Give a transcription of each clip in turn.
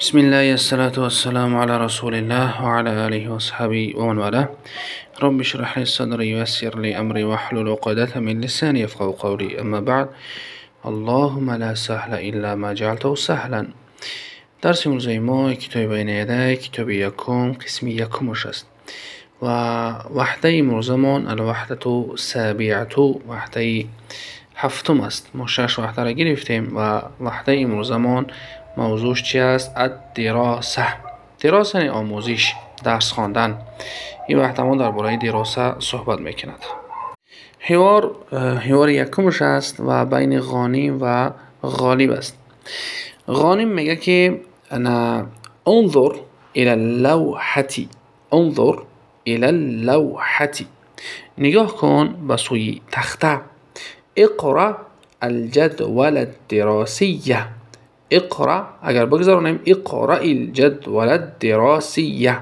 بسم الله الصلاة والسلام على رسول الله وعلى آله وصحبه ومن والاه رب اشرح لي صدري ويسر لي أمري واحلل عقدة من لساني يفقهوا قولي أما بعد اللهم لا سهل إلا ما جعلته سهلا درس امروزی ما کتاب بین یده کتاب یکم قسم یکمش است و وحده امروزمان الوحده سابعه وحده هفتم است ما شش وحده را گرفتیم و وحده امروزمان موضوعش چی است؟ الدراسه. دراسه یعنی آموزش درس خواندن. این وقت ما درباره دراسه صحبت می‌کند. حوار حوار یکمش است و بین غانیم و غالب است. غانیم میگه که انا انظر الى اللوحه انظر الى اللوحه نگاه کن به سوی تخته. اقرا الجدول الدراسیه. اقرا اگر بگذارونیم اقرا الجدول الدراسیه.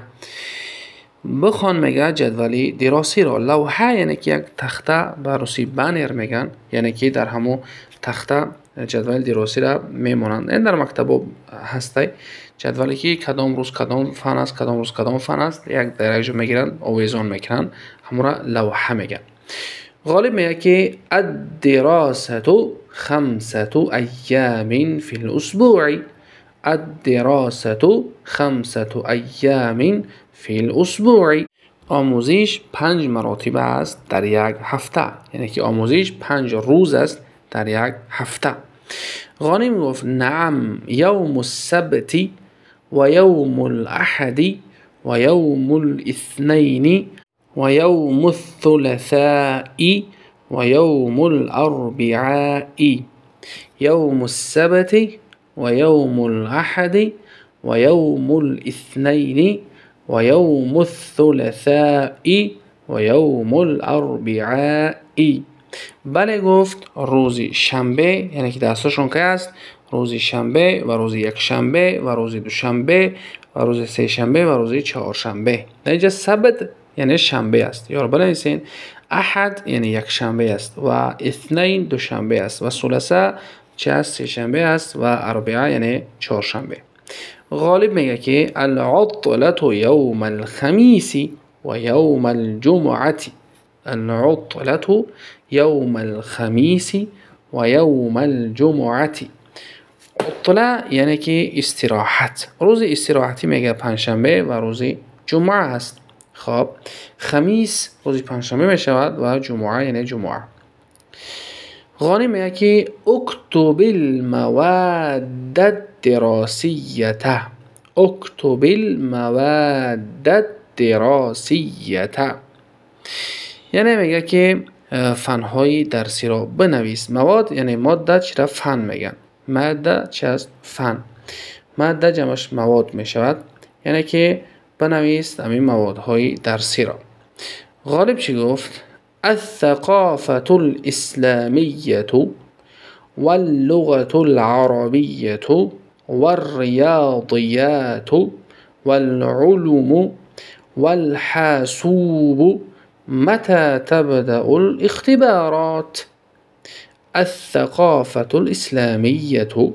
بخوان میگه جدولی دراسی را لوحه یعنی که یک تخته به روسی بنر میگن یعنی که در همو تخته جدول دراسی را میمونند این در مکتب هسته جدولی که کدام روز کدام فن است کدام روز کدام فن است یک درجه می‌گیرن آویزان می‌کنن همو را لوحه میگن. غالب میگه که الدراسة خمسة أيام في الأسبوع. الدراسة خمسة أيام في الأسبوع. آموزش پنج مراتب است در یک هفته. یعنی که آموزش پنج روز است در یک هفته. غانم گفت نعم یوم السبت و یوم الأحد و یوم الاثنین. و یوم الثلاثاء ويوم الأربعاء يوم السبت ويوم الأحد ويوم الاثنين ويوم الثلاثاء ويوم الأربعاء. بله گفت روزی شنبه یعنی که دستشون که است. روزی شنبه و روزی یک شنبه و روزی دوشنبه و روزی سه شنبه و روزی چهارشنبه. در اینجا سبت یعنی شنبه است یا بنویسین أحد یعنی یک شنبه است و اثنین دوشنبه است و ثلاثة چه است سه شنبه است و أربعة یعنی چهارشنبه غالب میگه که العطلة یوم الخمیس و یوم الجمعة. العطلة یوم الخمیس و یوم الجمعة. عطلة یعنی که استراحت روز استراحتی میگه پنجشنبه و روز جمعة است. خب خمیس روز پنجشنبه می شود و جمعه یعنی جمعه. غانی میگه که اکتب المواد الدراسیه اکتب المواد الدراسیه یعنی میگه که فنهای درسی را بنویس. مواد یعنی ماده چرا فن میگن. ماده چه فن. ماده جمعش مواد می شود یعنی که بنویس همین موادهای درسی را. غالب چی گفت؟ الثقافة الإسلامية واللغة العربية والرياضيات والعلوم والحاسوب متى تبدأ الاختبارات؟ الثقافة الإسلامية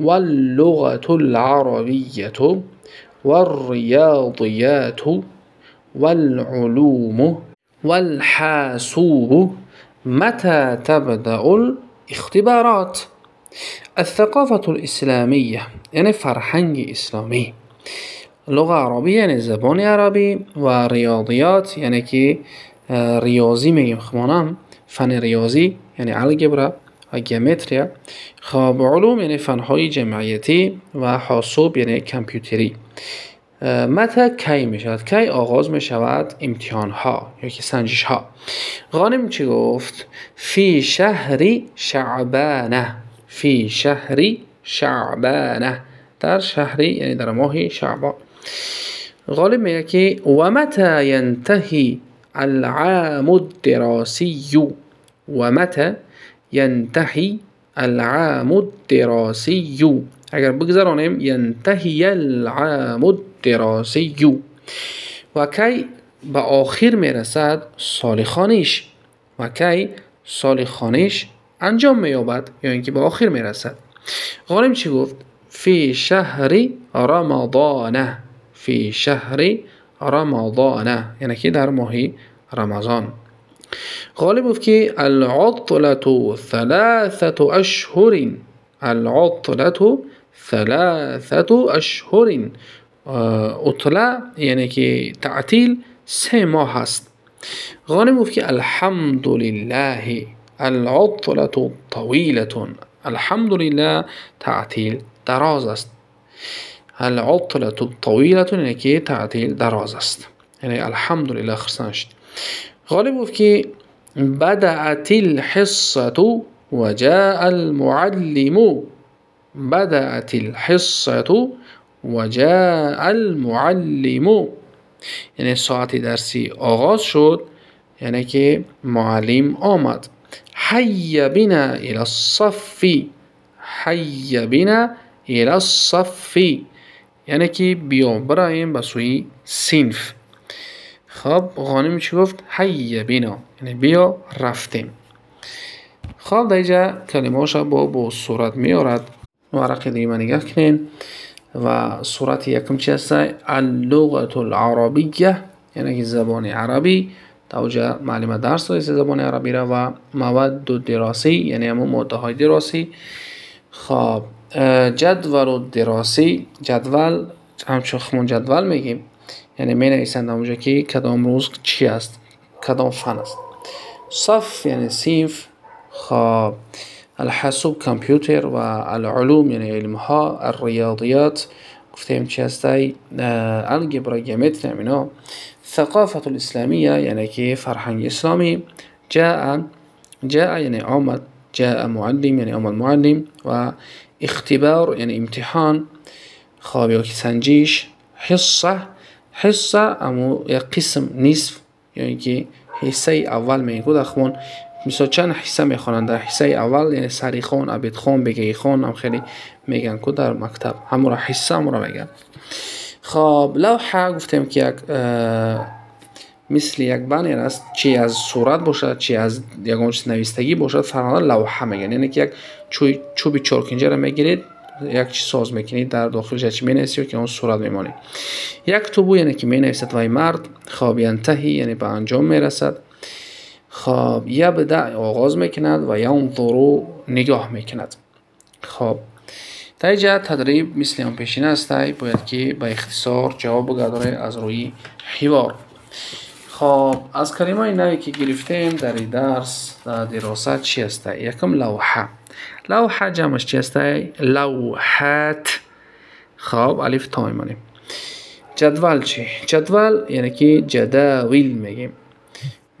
واللغة العربية والرياضيات والعلوم والحاسوب متى تبدأ الاختبارات؟ الثقافة الإسلامية يعني فرهنگ اسلامی لغة عربية يعني زبان عربي و رياضيات يعني که ریاضی میگیم. خمانم فن ریاضی یعنی الگبرا و خب علوم یعنی فنهای جمعیتی و حاسوب یعنی کمپیوتری. متى کی می شود کی آغاز می شود امتحان ها یا که سنجش ها غانم چی گفت؟ فی شهر شعبانه. فی شهر شعبانه. در شهری یعنی در ماه شعبان. غالب میگه که و متى ینتهی العام الدراسي ومتى ينتهي العام الدراسي. اگر بگذرانیم ینتهی العام الدراسی و کی به آخر میرسد سال خانش و کی سال خانش انجام مییابد یا اینکه به آخر میرسد غالم چی گفت في شهر رمضان في شهر رمضان یعنی که در ماه رمضان غالب گفت که العطلة ثلاثة أشهر. العطلة ثلاثة أشهر. عطلة یعنی که تعطیل سه هست. که الحمد لله. العطلة طویلة الحمد لله تعطیل دراز است العطلة طویلة یعنی که تعطیل دراز است یعنی الحمد لله خرسان غالب گفت که بدأت الحصة وجاء المعلم. بدأت الحصة وجاء المعلم. یعنی ساعت درسی آغاز شد یعنی که معلم آمد. حی بنا إلى الصف. حی بنا إلى الصف. یعنی که بیا برایم به سوی خب غانم چی گفت؟ حی بنا یعنی بیا رفتیم. خب در اینجا کلمه با با صورت میارد ورق دیگه من نگاه کنین. و صورت یکم چی هست اللغة العربیه یعنی زبان عربی. توجه معلم درس دارید زبان عربی را و مواد دراسی یعنی همون ماده های دراسی خب جدول دراسی جدول همچون خمون جدول میگیم. یعنی می نویسند اونجا که کدام روز چی است؟ کدام فن است؟ صف یعنی سیف خب الحاسوب کامپیوتر و العلوم یعنی علم ها الریاضیات. گفتیم چی هستی الگبرا گمتر اینا ثقافت الاسلامیه یعنی که فرهنگ اسلامی. جاء جاء یعنی آمد جاء معلم یعنی آمد معلم. و اختبار یعنی امتحان. خواب یا سنجیش حصه. حصه امو یک قسم نصف یعنی که حصه اول میگو در خون مثلا چند حصه می‌خوانند در حصه اول یعنی سری خون عبید خون بگی خون هم خیلی میگن که در مکتب. همون را حصه همون را میگن. خب لوحه گفتیم که یک مثل یک بنر است چی از صورت باشد چی از یگان چیز نویستگی باشد فرانه لوحه میگن. یعنی که یک چوب چوبی چرکنجه را می‌گیرید. یک چی ساز می‌کنید در داخل چی؟ می که اون صورت میمانید یک توبو یعنی که می نویسد وای مرد خواب ینتهی یعنی به انجام می‌رسد. خب یبدع آغاز می‌کند و ینظرو نگاه می‌کند. خب در اینجا تدریب مثل آن پیشین است باید که به اختصار جواب بگذاره از روی حوار. خب از کلمه نوی که گرفتیم در درس در دراست چی است؟ یکم لوحه. لوحه جمعش چی است لوحات خب الف تا میمانیم جدول چی؟ جدول یعنی که جداول میگیم.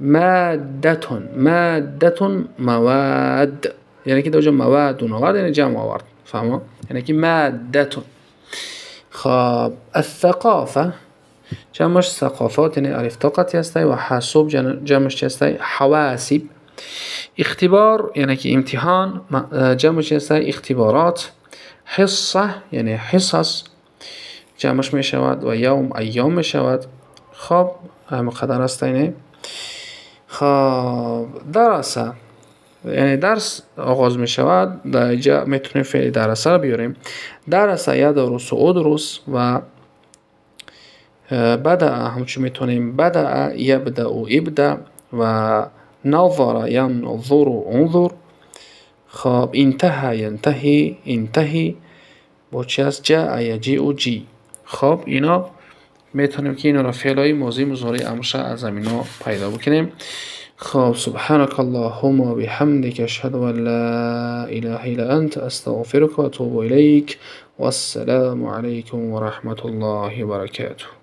مادتون مادتون مواد. یعنی که دوجا مواد و آورد یعنی جمع آورد. فهمه یعنی که مادتون. خب الثقافه. جمعش ثقافات یعنی الف طاقتی هسته؟ و حاسوب جمعش چی هسته؟ حواسب اختبار یعنی که امتحان جمعش هسته اختبارات حصه یعنی حصص جمعش می شود و یوم ایام می شود خب همه قدر است اینه. خب درسه یعنی درس آغاز می شود در اینجا می‌تونیم فعل درسه رو بیاریم. درسه یدرس و ادرس و بدأ. همچون می‌تونیم بدأ یبدأ و ابدأ و نظر ینظر و انظر. خب انتهى ینتهی انتهی با چی هست؟ جاء یجیء جی. خب اینا میتونیم که اینا را فعل های ماضی مضارع أمر از اینا پیدا بکنیم. خب سبحانك اللهم وبحمدك أشهد أن لا إله إلا أنت أستغفرك وأتوب إليك والسلام عليكم ورحمة الله وبركاته